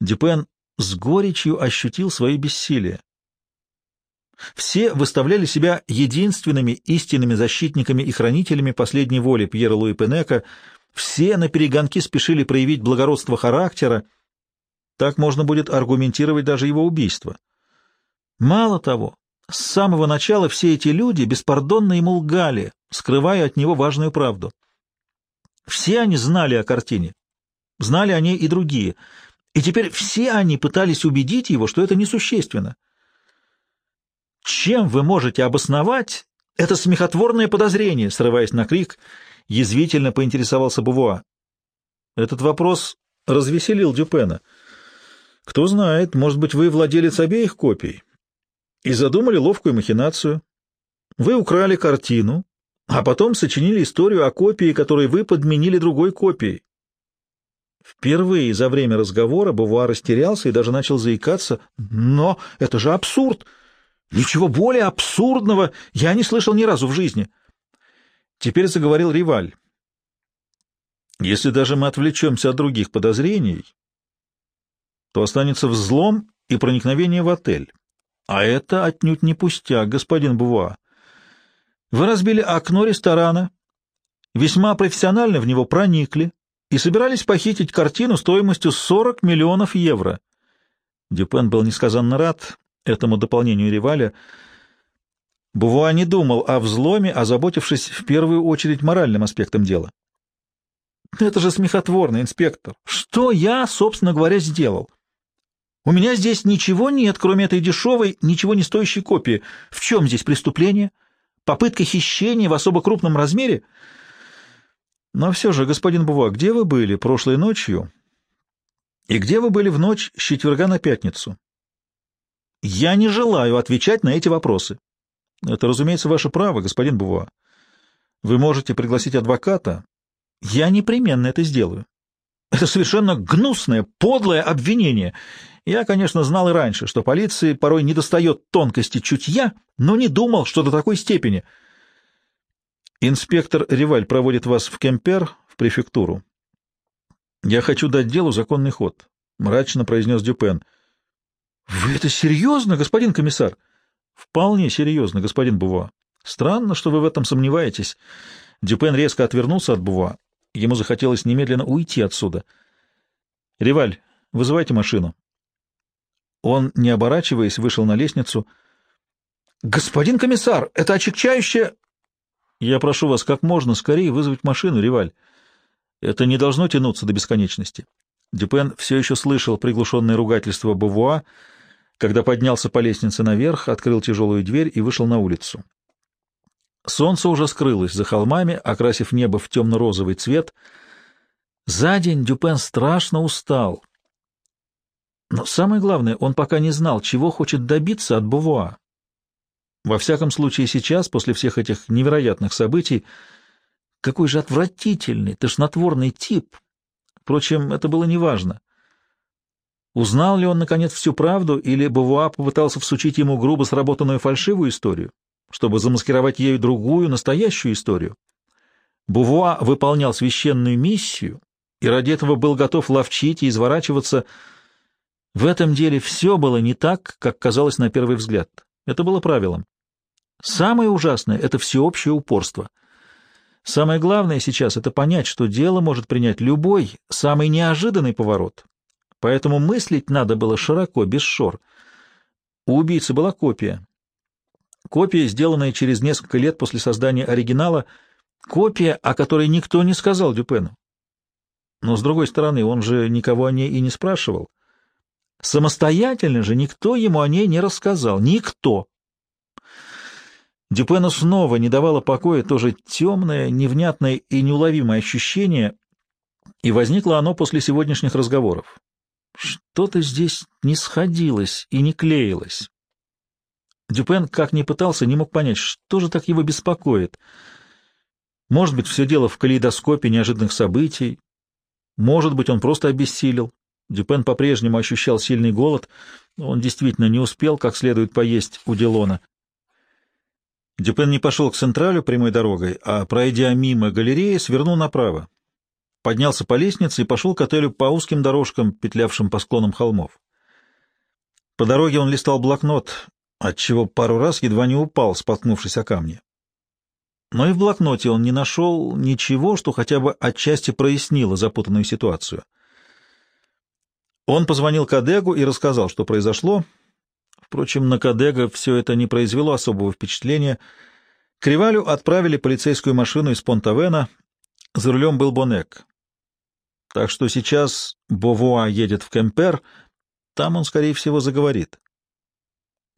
Дюпен с горечью ощутил свое бессилие. Все выставляли себя единственными истинными защитниками и хранителями последней воли Пьера Луи Пенека, все на перегонки спешили проявить благородство характера, так можно будет аргументировать даже его убийство. Мало того, с самого начала все эти люди беспардонно ему лгали, скрывая от него важную правду. Все они знали о картине, знали о ней и другие, и теперь все они пытались убедить его, что это несущественно. Чем вы можете обосновать это смехотворное подозрение, срываясь на крик, язвительно поинтересовался Бувуа. Этот вопрос развеселил Дюпена. Кто знает, может быть, вы владелец обеих копий и задумали ловкую махинацию. Вы украли картину, а потом сочинили историю о копии, которой вы подменили другой копией. Впервые за время разговора Бувуа растерялся и даже начал заикаться. «Но это же абсурд! Ничего более абсурдного я не слышал ни разу в жизни!» Теперь заговорил Риваль. «Если даже мы отвлечемся от других подозрений, то останется взлом и проникновение в отель. А это отнюдь не пустяк, господин Бува. Вы разбили окно ресторана, весьма профессионально в него проникли и собирались похитить картину стоимостью 40 миллионов евро. Дюпен был несказанно рад этому дополнению Риваля. Бувуа не думал о взломе, озаботившись в первую очередь моральным аспектом дела. «Это же смехотворно, инспектор! Что я, собственно говоря, сделал? У меня здесь ничего нет, кроме этой дешевой, ничего не стоящей копии. В чем здесь преступление? Попытка хищения в особо крупном размере? Но все же, господин Бува, где вы были прошлой ночью? И где вы были в ночь с четверга на пятницу? Я не желаю отвечать на эти вопросы. Это, разумеется, ваше право, господин Бува. Вы можете пригласить адвоката. Я непременно это сделаю. Это совершенно гнусное, подлое обвинение — я, конечно, знал и раньше, что полиции порой недостает тонкости чутья, но не думал, что до такой степени. Инспектор Риваль проводит вас в Кемпер, в префектуру. Я хочу дать делу законный ход, — мрачно произнес Дюпен. — Вы это серьезно, господин комиссар? — Вполне серьезно, господин Бува. Странно, что вы в этом сомневаетесь. Дюпен резко отвернулся от Бува. Ему захотелось немедленно уйти отсюда. — Риваль, вызывайте машину. Он, не оборачиваясь, вышел на лестницу. «Господин комиссар, это очекчающее...» «Я прошу вас как можно скорее вызвать машину, Риваль. Это не должно тянуться до бесконечности». Дюпен все еще слышал приглушенное ругательство Бавуа, когда поднялся по лестнице наверх, открыл тяжелую дверь и вышел на улицу. Солнце уже скрылось за холмами, окрасив небо в темно-розовый цвет. За день Дюпен страшно устал. Но самое главное, он пока не знал, чего хочет добиться от Бувуа. Во всяком случае сейчас, после всех этих невероятных событий, какой же отвратительный, тошнотворный тип. Впрочем, это было неважно. Узнал ли он, наконец, всю правду, или Бувуа попытался всучить ему грубо сработанную фальшивую историю, чтобы замаскировать ею другую, настоящую историю? Бувуа выполнял священную миссию и ради этого был готов ловчить и изворачиваться, в этом деле все было не так, как казалось на первый взгляд. Это было правилом. Самое ужасное — это всеобщее упорство. Самое главное сейчас — это понять, что дело может принять любой, самый неожиданный поворот. Поэтому мыслить надо было широко, без шор. У убийцы была копия. Копия, сделанная через несколько лет после создания оригинала, копия, о которой никто не сказал Дюпену. Но, с другой стороны, он же никого о ней и не спрашивал. Самостоятельно же никто ему о ней не рассказал. Никто. Дюпену снова не давало покоя тоже темное, невнятное и неуловимое ощущение, и возникло оно после сегодняшних разговоров. Что-то здесь не сходилось и не клеилось. Дюпен, как ни пытался, не мог понять, что же так его беспокоит. Может быть, все дело в калейдоскопе неожиданных событий, может быть, он просто обессилел, Дюпен по-прежнему ощущал сильный голод, он действительно не успел как следует поесть у Делона. Дюпен не пошел к Централю прямой дорогой, а, пройдя мимо галереи, свернул направо. поднялся по лестнице и пошел к отелю по узким дорожкам, петлявшим по склонам холмов. По дороге он листал блокнот, отчего пару раз едва не упал, споткнувшись о камни. Но и в блокноте он не нашел ничего, что хотя бы отчасти прояснило запутанную ситуацию. Он позвонил Кадегу и рассказал, что произошло. Впрочем, на Кадега все это не произвело особого впечатления. Кривалю отправили полицейскую машину из Понтавена. За рулем был Бонек. Так что сейчас Бовуа едет в Кемпер, там он, скорее всего, заговорит.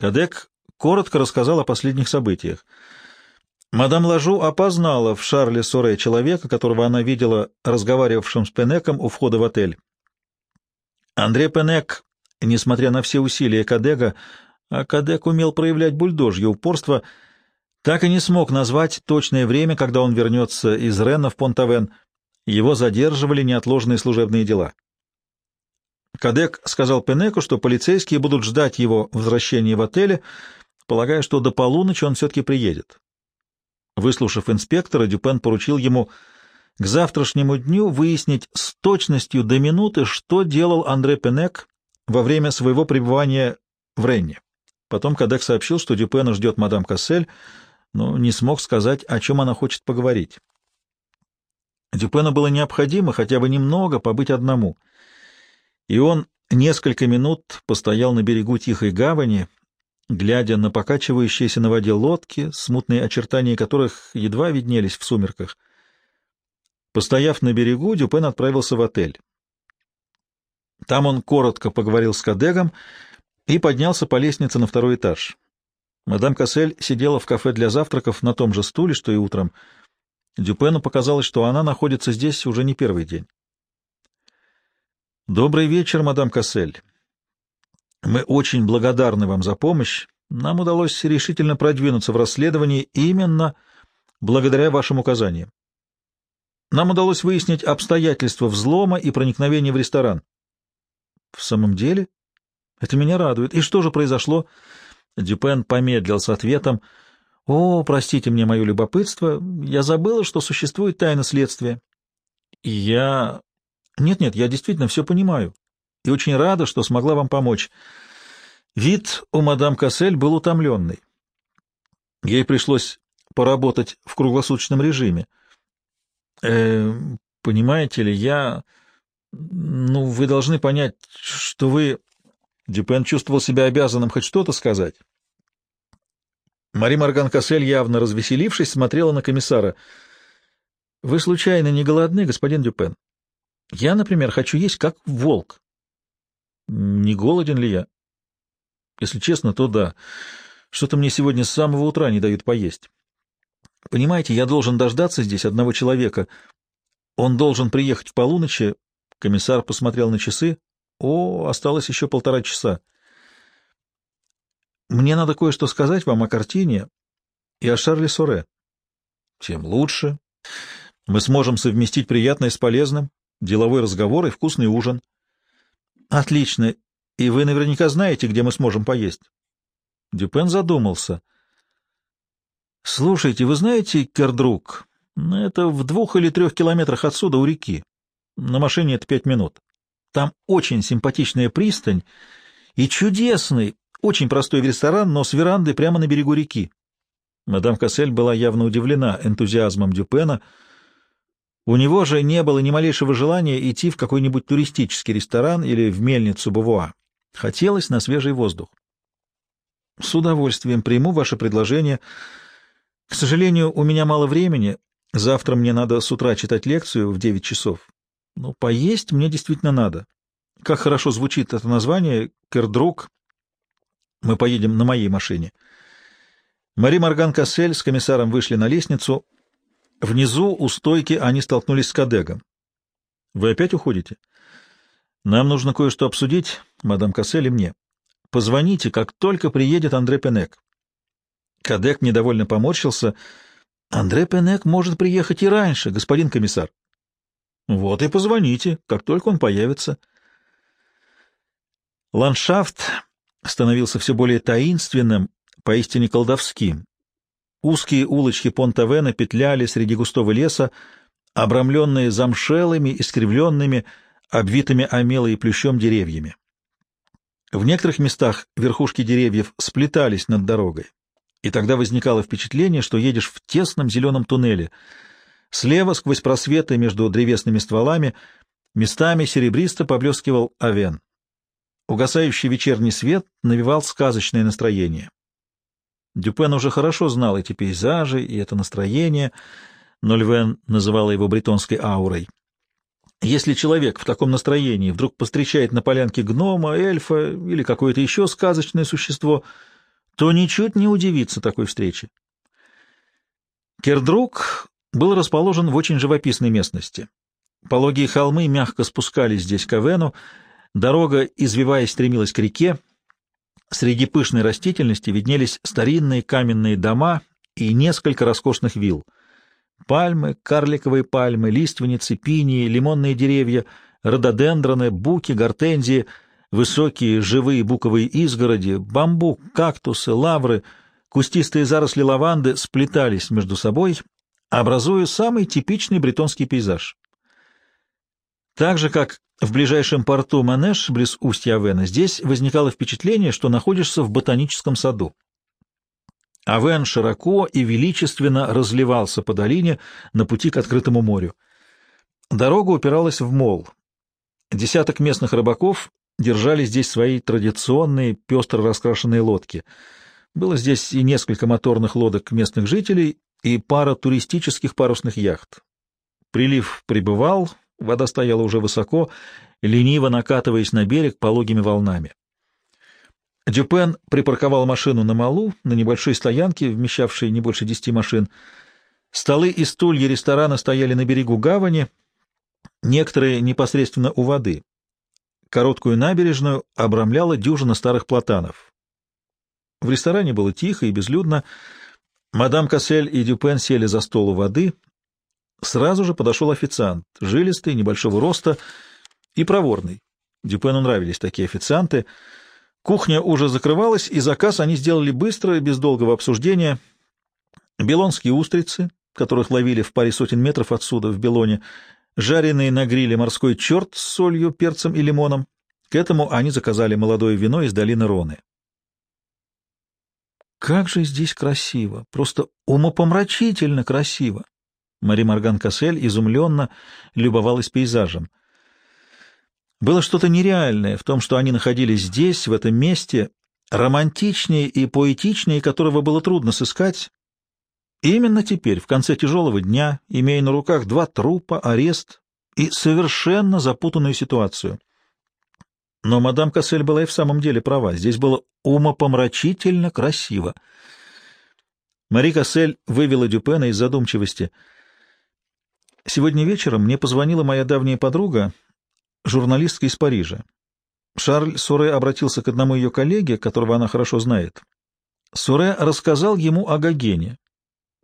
Кадек коротко рассказал о последних событиях. Мадам Лажу опознала в Шарле Соре человека, которого она видела разговаривавшим с Пенеком у входа в отель. Андрей Пенек, несмотря на все усилия Кадега, а Кадек умел проявлять бульдожье упорство, так и не смог назвать точное время, когда он вернется из Рена в Понтавен — его задерживали неотложные служебные дела. Кадек сказал Пенеку, что полицейские будут ждать его возвращения в отеле, полагая, что до полуночи он все-таки приедет. Выслушав инспектора, Дюпен поручил ему к завтрашнему дню выяснить с точностью до минуты, что делал Андре Пенек во время своего пребывания в Ренне. Потом Кадек сообщил, что Дюпена ждет мадам Кассель, но не смог сказать, о чем она хочет поговорить. Дюпену было необходимо хотя бы немного побыть одному, и он несколько минут постоял на берегу тихой гавани, глядя на покачивающиеся на воде лодки, смутные очертания которых едва виднелись в сумерках. Постояв на берегу, Дюпен отправился в отель. Там он коротко поговорил с Кадегом и поднялся по лестнице на второй этаж. Мадам Кассель сидела в кафе для завтраков на том же стуле, что и утром — Дюпену показалось, что она находится здесь уже не первый день. «Добрый вечер, мадам Кассель. Мы очень благодарны вам за помощь. Нам удалось решительно продвинуться в расследовании именно благодаря вашим указаниям. Нам удалось выяснить обстоятельства взлома и проникновения в ресторан». «В самом деле? Это меня радует. И что же произошло?» Дюпен помедлил с ответом — о, простите мне мое любопытство, я забыла, что существует тайна следствия. Я... Нет-нет, я действительно все понимаю. И очень рада, что смогла вам помочь. Вид у мадам Кассель был утомленный. Ей пришлось поработать в круглосуточном режиме. Э, понимаете ли, я... Ну, вы должны понять, что вы... Дюпен чувствовал себя обязанным хоть что-то сказать. Мари Морган Кассель, явно развеселившись, смотрела на комиссара. — Вы случайно не голодны, господин Дюпен? Я, например, хочу есть как волк. — Не голоден ли я? — Если честно, то да. Что-то мне сегодня с самого утра не дают поесть. Понимаете, я должен дождаться здесь одного человека. Он должен приехать в полуночи. Комиссар посмотрел на часы. О, осталось еще полтора часа. Мне надо кое-что сказать вам о картине и о Шарле Соре. Тем лучше. Мы сможем совместить приятное с полезным, деловой разговор и вкусный ужин. Отлично. И вы наверняка знаете, где мы сможем поесть. Дюпен задумался. Слушайте, вы знаете Кердрук? Это в двух или трех километрах отсюда, у реки. На машине это пять минут. Там очень симпатичная пристань и чудесный, очень простой ресторан, но с верандой прямо на берегу реки. Мадам Кассель была явно удивлена энтузиазмом Дюпена. У него же не было ни малейшего желания идти в какой-нибудь туристический ресторан или в мельницу Бавуа. Хотелось на свежий воздух. С удовольствием приму ваше предложение. К сожалению, у меня мало времени. Завтра мне надо с утра читать лекцию в девять часов. Но поесть мне действительно надо. Как хорошо звучит это название «Кердрук», мы поедем на моей машине. Мари Морган Кассель с комиссаром вышли на лестницу. Внизу, у стойки, они столкнулись с Кадегом. — Вы опять уходите? — Нам нужно кое-что обсудить, мадам Кассель и мне. Позвоните, как только приедет Андре Пенек. Кадек недовольно поморщился. — Андре Пенек может приехать и раньше, господин комиссар. — Вот и позвоните, как только он появится. Ландшафт становился все более таинственным, поистине колдовским. Узкие улочки Понтавена петляли среди густого леса, обрамленные замшелыми, искривленными, обвитыми омелой и плющом деревьями. В некоторых местах верхушки деревьев сплетались над дорогой, и тогда возникало впечатление, что едешь в тесном зеленом туннеле. Слева, сквозь просветы между древесными стволами, местами серебристо поблескивал овен. Угасающий вечерний свет навевал сказочное настроение. Дюпен уже хорошо знал эти пейзажи и это настроение, но Львен называла его бретонской аурой. Если человек в таком настроении вдруг постречает на полянке гнома, эльфа или какое-то еще сказочное существо, то ничуть не удивится такой встрече. Кердрук был расположен в очень живописной местности. Пологие холмы мягко спускались здесь к Авену, дорога, извиваясь, стремилась к реке. Среди пышной растительности виднелись старинные каменные дома и несколько роскошных вилл. Пальмы, карликовые пальмы, лиственницы, пинии, лимонные деревья, рододендроны, буки, гортензии, высокие живые буковые изгороди, бамбук, кактусы, лавры, кустистые заросли лаванды сплетались между собой, образуя самый типичный бретонский пейзаж. Так же, как в ближайшем порту Манеш, близ устья Авена, здесь возникало впечатление, что находишься в ботаническом саду. Авен широко и величественно разливался по долине на пути к открытому морю. Дорога упиралась в мол. Десяток местных рыбаков держали здесь свои традиционные пестро раскрашенные лодки. Было здесь и несколько моторных лодок местных жителей, и пара туристических парусных яхт. Прилив прибывал, вода стояла уже высоко, лениво накатываясь на берег пологими волнами. Дюпен припарковал машину на малу, на небольшой стоянке, вмещавшей не больше десяти машин. Столы и стулья ресторана стояли на берегу гавани, некоторые непосредственно у воды. Короткую набережную обрамляла дюжина старых платанов. В ресторане было тихо и безлюдно. Мадам Кассель и Дюпен сели за стол у воды. Сразу же подошел официант, жилистый, небольшого роста и проворный. Дюпену нравились такие официанты — Кухня уже закрывалась, и заказ они сделали быстро, без долгого обсуждения. Белонские устрицы, которых ловили в паре сотен метров отсюда, в Белоне, жареные на гриле морской черт с солью, перцем и лимоном. К этому они заказали молодое вино из долины Роны. «Как же здесь красиво! Просто умопомрачительно красиво!» Мари Морган Кассель изумленно любовалась пейзажем. Было что-то нереальное в том, что они находились здесь, в этом месте, романтичнее и поэтичнее которого было трудно сыскать. Именно теперь, в конце тяжелого дня, имея на руках два трупа, арест и совершенно запутанную ситуацию. Но мадам Кассель была и в самом деле права. Здесь было умопомрачительно красиво. Мари Кассель вывела Дюпена из задумчивости. «Сегодня вечером мне позвонила моя давняя подруга, журналистка из Парижа. Шарль Суре обратился к одному ее коллеге, которого она хорошо знает. Суре рассказал ему о Гогене.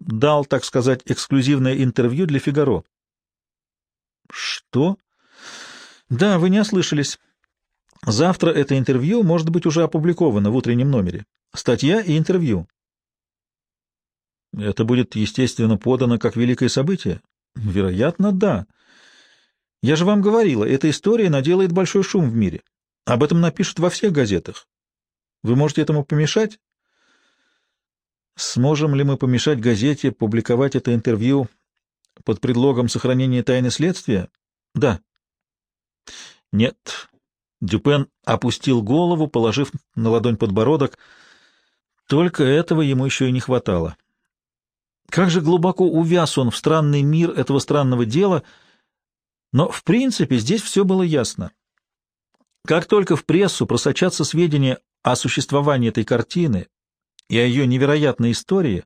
Дал, так сказать, эксклюзивное интервью для «Фигаро». «Что?» «Да, вы не ослышались. Завтра это интервью может быть уже опубликовано в утреннем номере. Статья и интервью». «Это будет, естественно, подано как великое событие?» «Вероятно, да». Я же вам говорила, эта история наделает большой шум в мире. Об этом напишут во всех газетах. Вы можете этому помешать? Сможем ли мы помешать газете публиковать это интервью под предлогом сохранения тайны следствия? Да. Нет. Дюпен опустил голову, положив на ладонь подбородок. Только этого ему еще и не хватало. Как же глубоко увяз он в странный мир этого странного дела — но, в принципе, здесь все было ясно. Как только в прессу просочатся сведения о существовании этой картины и о ее невероятной истории,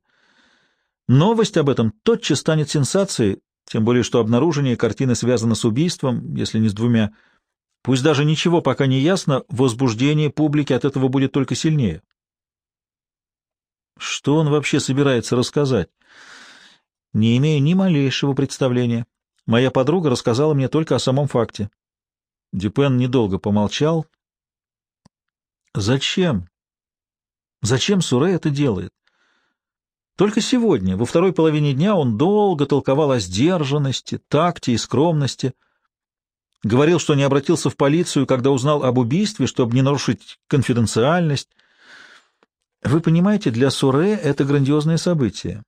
новость об этом тотчас станет сенсацией, тем более что обнаружение картины связано с убийством, если не с двумя. Пусть даже ничего пока не ясно, возбуждение публики от этого будет только сильнее. Что он вообще собирается рассказать? Не имею ни малейшего представления. Моя подруга рассказала мне только о самом факте. Дюпен недолго помолчал. Зачем? Зачем Суре это делает? Только сегодня, во второй половине дня, он долго толковал о сдержанности, такте и скромности. Говорил, что не обратился в полицию, когда узнал об убийстве, чтобы не нарушить конфиденциальность. Вы понимаете, для Суре это грандиозное событие.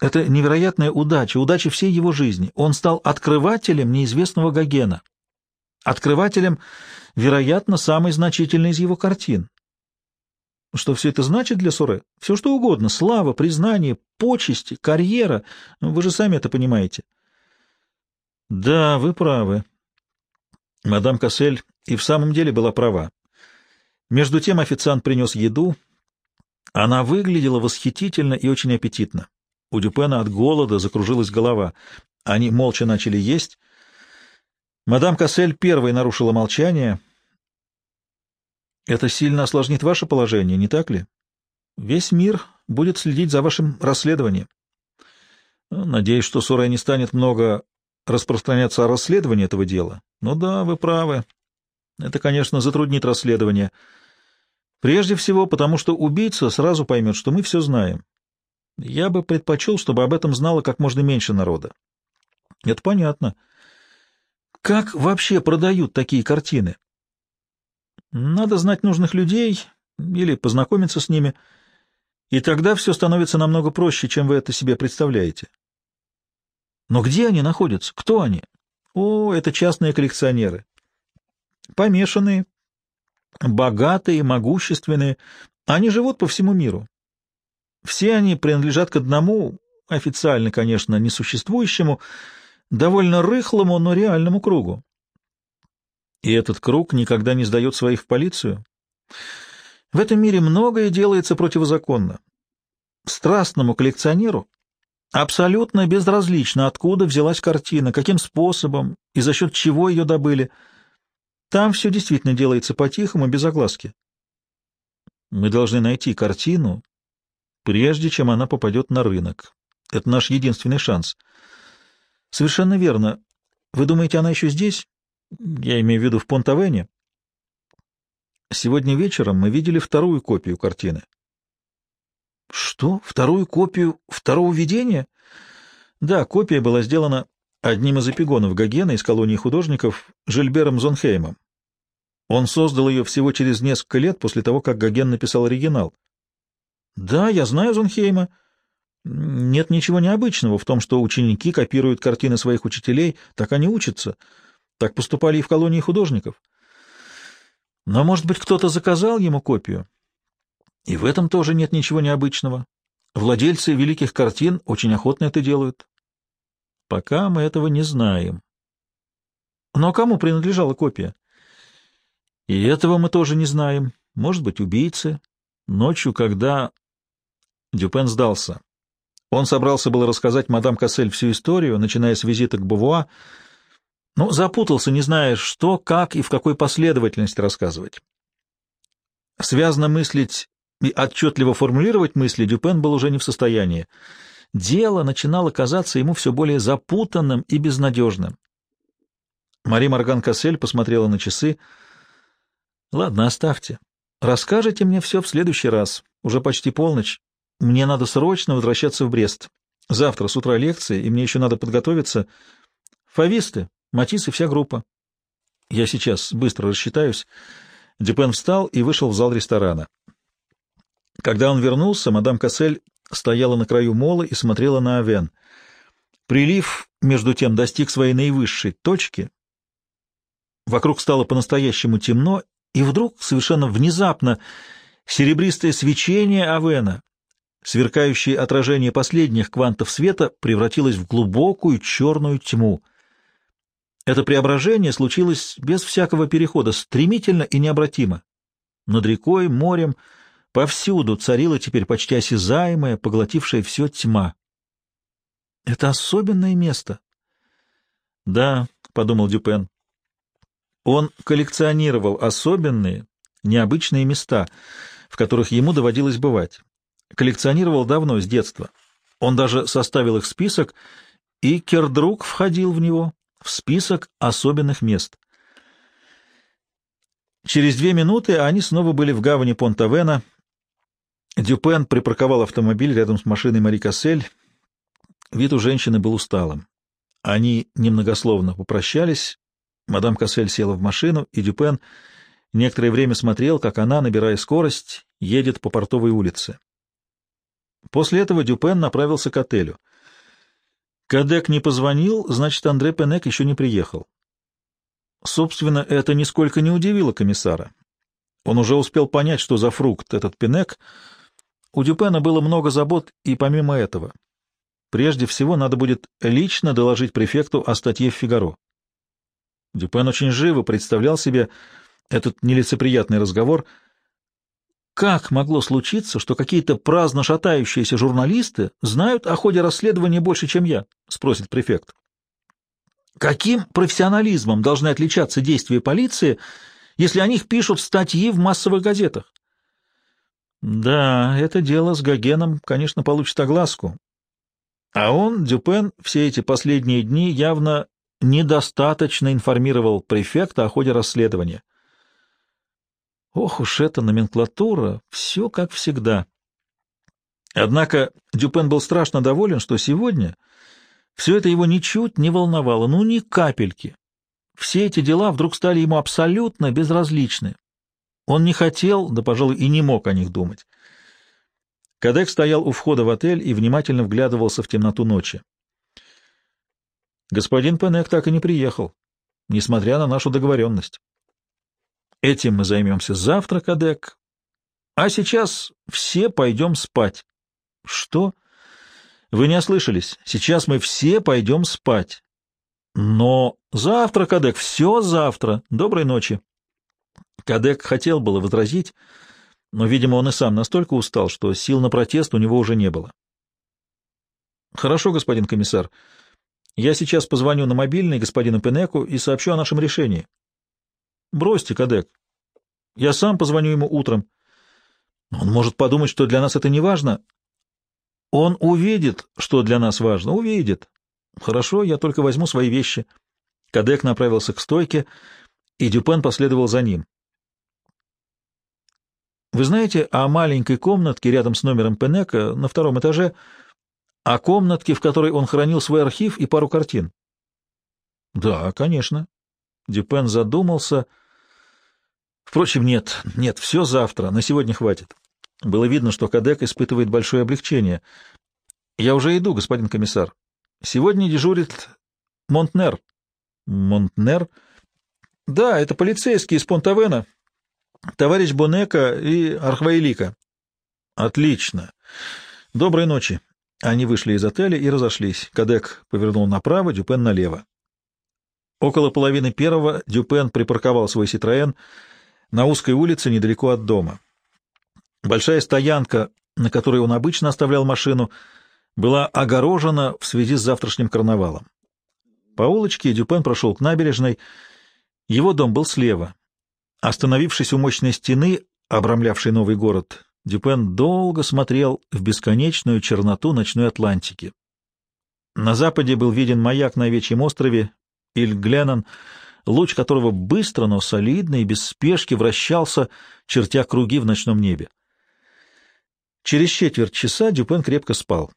Это невероятная удача, удача всей его жизни. Он стал открывателем неизвестного Гогена. Открывателем, вероятно, самой значительной из его картин. Что все это значит для Суре? Все что угодно. Слава, признание, почести, карьера. Вы же сами это понимаете. Да, вы правы. Мадам Кассель и в самом деле была права. Между тем официант принес еду. Она выглядела восхитительно и очень аппетитно. У Дюпена от голода закружилась голова. Они молча начали есть. Мадам Кассель первой нарушила молчание. «Это сильно осложнит ваше положение, не так ли? Весь мир будет следить за вашим расследованием. Надеюсь, что Суре не станет много распространяться о расследовании этого дела. Ну да, вы правы. Это, конечно, затруднит расследование. Прежде всего, потому что убийца сразу поймет, что мы все знаем. Я бы предпочел, чтобы об этом знало как можно меньше народа. Это понятно. Как вообще продают такие картины? Надо знать нужных людей или познакомиться с ними, и тогда все становится намного проще, чем вы это себе представляете. Но где они находятся? Кто они? О, это частные коллекционеры. Помешанные, богатые, могущественные. Они живут по всему миру. Все они принадлежат к одному, официально, конечно, несуществующему, довольно рыхлому, но реальному кругу. И этот круг никогда не сдает своих в полицию. В этом мире многое делается противозаконно. Страстному коллекционеру абсолютно безразлично, откуда взялась картина, каким способом и за счет чего ее добыли. Там все действительно делается по-тихому, без огласки. Мы должны найти картину, прежде чем она попадет на рынок. Это наш единственный шанс. Совершенно верно. Вы думаете, она еще здесь? Я имею в виду в Понтавене. Сегодня вечером мы видели вторую копию картины. Что? Вторую копию второго видения? Да, копия была сделана одним из эпигонов Гогена из колонии художников Жильбером Зонхеймом. Он создал ее всего через несколько лет после того, как Гоген написал оригинал. Да, я знаю Зонхейма. Нет ничего необычного в том, что ученики копируют картины своих учителей, так они учатся. Так поступали и в колонии художников. Но, может быть, кто-то заказал ему копию? И в этом тоже нет ничего необычного. Владельцы великих картин очень охотно это делают. Пока мы этого не знаем. Но кому принадлежала копия? И этого мы тоже не знаем. Может быть, убийцы. Ночью, когда Дюпен сдался. Он собрался было рассказать мадам Кассель всю историю, начиная с визита к Бувуа, но запутался, не зная, что, как и в какой последовательности рассказывать. Связно мыслить и отчетливо формулировать мысли Дюпен был уже не в состоянии. Дело начинало казаться ему все более запутанным и безнадежным. Мари Морган Кассель посмотрела на часы. «Ладно, оставьте. Расскажите мне все в следующий раз. Уже почти полночь. Мне надо срочно возвращаться в Брест. Завтра с утра лекции, и мне еще надо подготовиться. Фависты, Матис и вся группа. Я сейчас быстро рассчитаюсь. Дюпен встал и вышел в зал ресторана. Когда он вернулся, мадам Кассель стояла на краю мола и смотрела на Авен. Прилив, между тем, достиг своей наивысшей точки. Вокруг стало по-настоящему темно, и вдруг, совершенно внезапно, серебристое свечение Авена сверкающее отражение последних квантов света превратилось в глубокую черную тьму. Это преображение случилось без всякого перехода, стремительно и необратимо. Над рекой, морем, повсюду царила теперь почти осязаемая, поглотившая все тьма. Это особенное место. Да, — подумал Дюпен. Он коллекционировал особенные, необычные места, в которых ему доводилось бывать коллекционировал давно, с детства. Он даже составил их список, и Кердрук входил в него, в список особенных мест. Через две минуты они снова были в гавани Понтавена. Дюпен припарковал автомобиль рядом с машиной Мари Кассель. Вид у женщины был усталым. Они немногословно попрощались. Мадам Кассель села в машину, и Дюпен некоторое время смотрел, как она, набирая скорость, едет по портовой улице. После этого Дюпен направился к отелю. Кадек не позвонил, значит, Андре Пенек еще не приехал. Собственно, это нисколько не удивило комиссара. Он уже успел понять, что за фрукт этот Пенек. У Дюпена было много забот и помимо этого. Прежде всего, надо будет лично доложить префекту о статье в «Фигаро». Дюпен очень живо представлял себе этот нелицеприятный разговор — как могло случиться, что какие-то праздно шатающиеся журналисты знают о ходе расследования больше, чем я? — спросит префект. Каким профессионализмом должны отличаться действия полиции, если о них пишут статьи в массовых газетах? Да, это дело с Гогеном, конечно, получит огласку. А он, Дюпен, все эти последние дни явно недостаточно информировал префекта о ходе расследования. Ох уж эта номенклатура, все как всегда. Однако Дюпен был страшно доволен, что сегодня все это его ничуть не волновало, ну ни капельки. Все эти дела вдруг стали ему абсолютно безразличны. Он не хотел, да, пожалуй, и не мог о них думать. Кадек стоял у входа в отель и внимательно вглядывался в темноту ночи. Господин Пенек так и не приехал, несмотря на нашу договоренность. Этим мы займемся завтра, Кадек. А сейчас все пойдем спать. Что? Вы не ослышались. Сейчас мы все пойдем спать. Но завтра, Кадек, все завтра. Доброй ночи. Кадек хотел было возразить, но, видимо, он и сам настолько устал, что сил на протест у него уже не было. Хорошо, господин комиссар. Я сейчас позвоню на мобильный господину Пенеку и сообщу о нашем решении. Бросьте, Кадек. Я сам позвоню ему утром. Он может подумать, что для нас это не важно. Он увидит, что для нас важно, увидит. Хорошо, я только возьму свои вещи. Кадек направился к стойке, и Дюпен последовал за ним. Вы знаете о маленькой комнатке рядом с номером Пенека на втором этаже, о комнатке, в которой он хранил свой архив и пару картин? Да, конечно. Дюпен задумался — Впрочем, нет, нет, все завтра, на сегодня хватит. Было видно, что Кадек испытывает большое облегчение. Я уже иду, господин комиссар. Сегодня дежурит Монтнер. Монтнер? Да, это полицейский из Понтавена. Товарищ Бонека и Архваилика. Отлично. Доброй ночи. Они вышли из отеля и разошлись. Кадек повернул направо, Дюпен налево. Около половины первого Дюпен припарковал свой «Ситроен», на узкой улице недалеко от дома. Большая стоянка, на которой он обычно оставлял машину, была огорожена в связи с завтрашним карнавалом. По улочке Дюпен прошел к набережной. Его дом был слева. Остановившись у мощной стены, обрамлявшей новый город, Дюпен долго смотрел в бесконечную черноту ночной Атлантики. На западе был виден маяк на Овечьем острове, Иль-Гленнон, луч которого быстро, но солидно и без спешки вращался, чертя круги в ночном небе. Через четверть часа Дюпен крепко спал.